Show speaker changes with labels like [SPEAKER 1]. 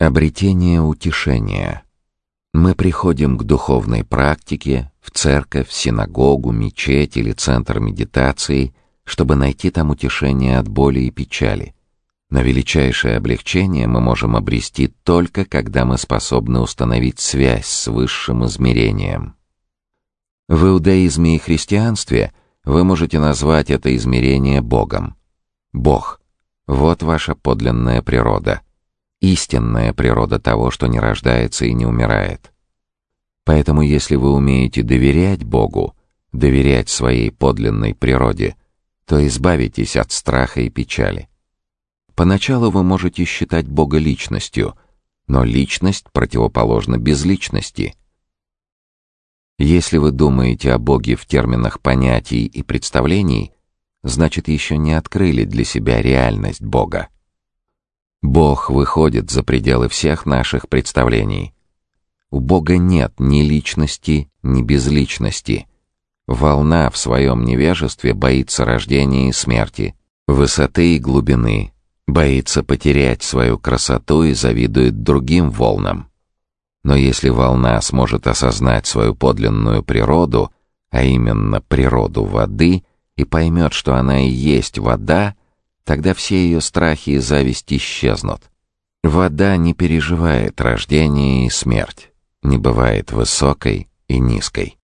[SPEAKER 1] Обретение утешения. Мы приходим к духовной практике, в церковь, синагогу, мечеть или центр медитации, чтобы найти там утешение от боли и печали. Но величайшее облегчение мы можем обрести только когда мы способны установить связь с высшим измерением. В иудаизме и христианстве вы можете назвать это измерение Богом. Бог — вот ваша подлинная природа — истинная природа того, что не рождается и не умирает. Поэтому если вы умеете доверять Богу, доверять своей подлинной природе, то избавитесь от страха и печали. Поначалу вы можете считать Бога личностью, но личность противоположна безличности. Если вы думаете о Боге в терминах понятий и представлений, значит еще не открыли для себя реальность Бога. Бог выходит за пределы всех наших представлений. У Бога нет ни личности, ни безличности. Волна в своем невежестве боится рождения и смерти, высоты и глубины, боится потерять свою красоту и завидует другим волнам. Но если волна сможет осознать свою подлинную природу, а именно природу воды, и поймет, что она и есть вода, Тогда все ее страхи и зависть исчезнут. Вода не переживает рождение и смерть, не бывает высокой и низкой.